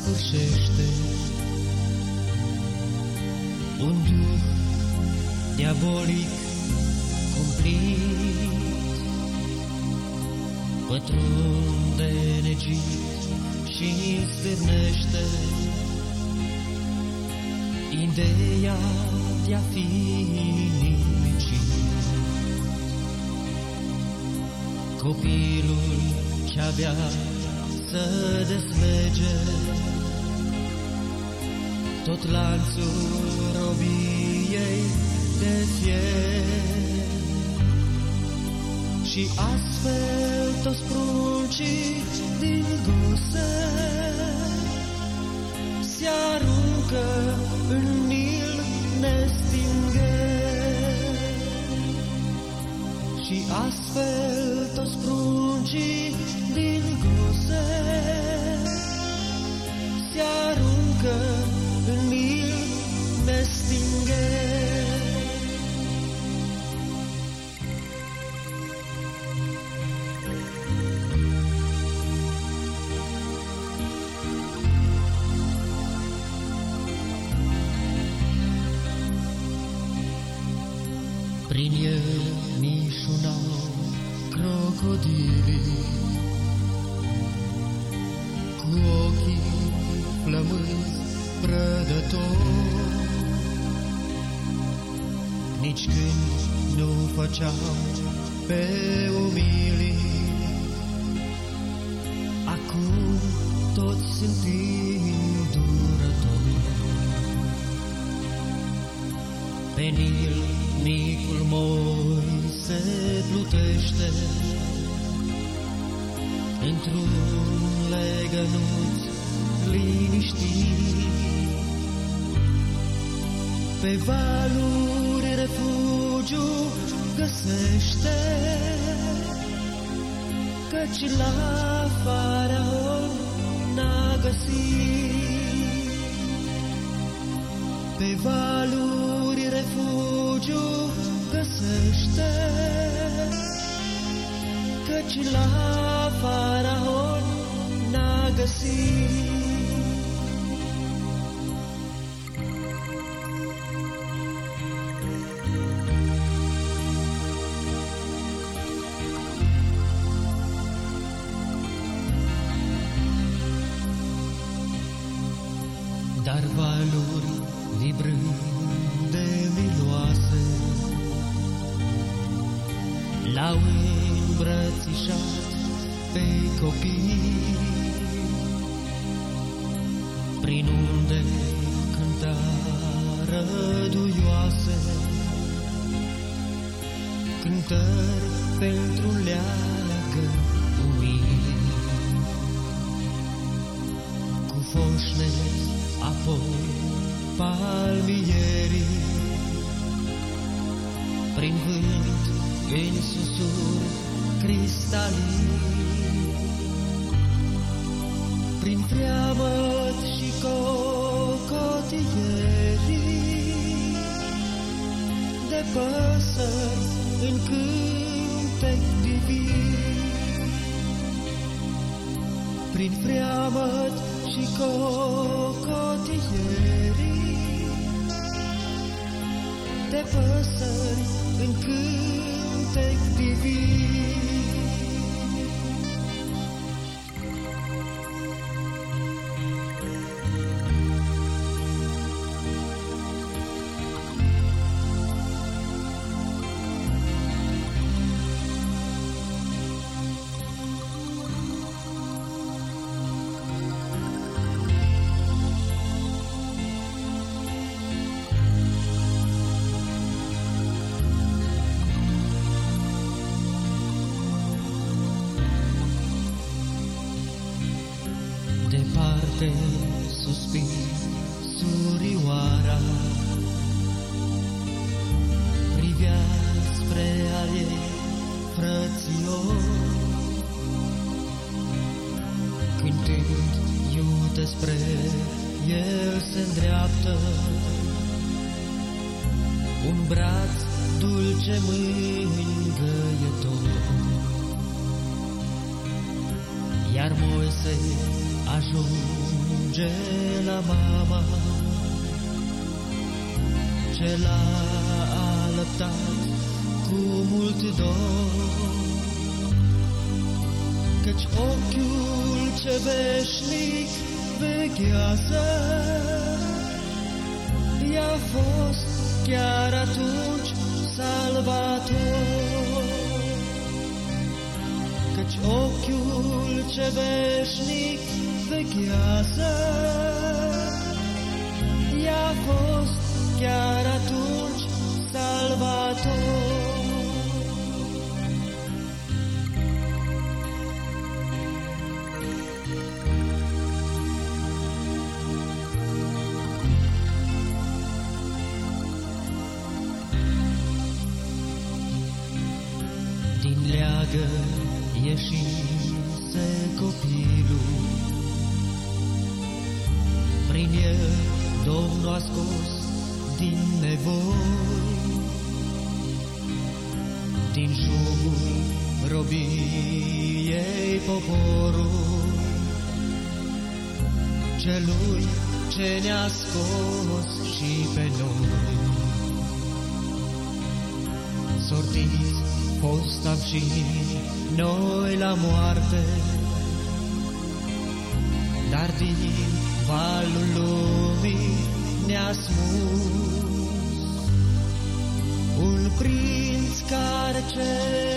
robia sfârșește. Un duh diabolic cumplit pătrunde în Egipt și stârnește ideea de a fi nimicit. Copilul ce-avea să deslege tot lanțul robiei de fier. Și astfel toți pruncii din guse se aruncă în Nil nestinghe și astfel toți pruncii Prin el mișunau crocodilii, cu ochii flămând prădători. Nici când nu făceau pe umilii, acum toți sunt îndurători. Pe Nil micul moi se plutește Într-un legănuț liniștit. Pe valuri refugiu găsește Căci la faraon n-a găsit. Pe valuri Căci la faraon n-a găsit. Dar valuri vibrând de miloase L-au îmbrățișat pe copii Prin unde cânta răduioase Cântări pentru leagă umili Cu foșneți apoi palmierii Prin vânt în susur cristalin. Prin freamăt și cocotierii De păsări în cântec divin. Prin freamăt și cocotierii De păsări în cântec divin Cântând iute spre el se îndreaptă Un braț dulce mângâietor Iar Moise ajunge la mama ce l-a alăptat cu mult dor. Căci ochiul ce veșnic veghează i-a fost chiar atunci salvator. Căci ochiul ce veșnic veghează i-a fost chiar atunci salvator. Domnul a scos din nevoi, din jugul robiei poporul, celui ce ne-a scos și pe noi. Sortiți fostam și noi la moarte, dar din valul lumii ne-a smus. Un prinț care ceruri